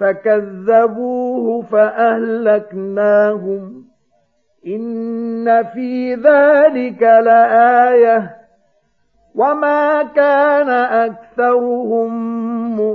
فكذبوه فأهلكناهم. إن في ذلك لآية. وما كان أكثرهم مؤمنين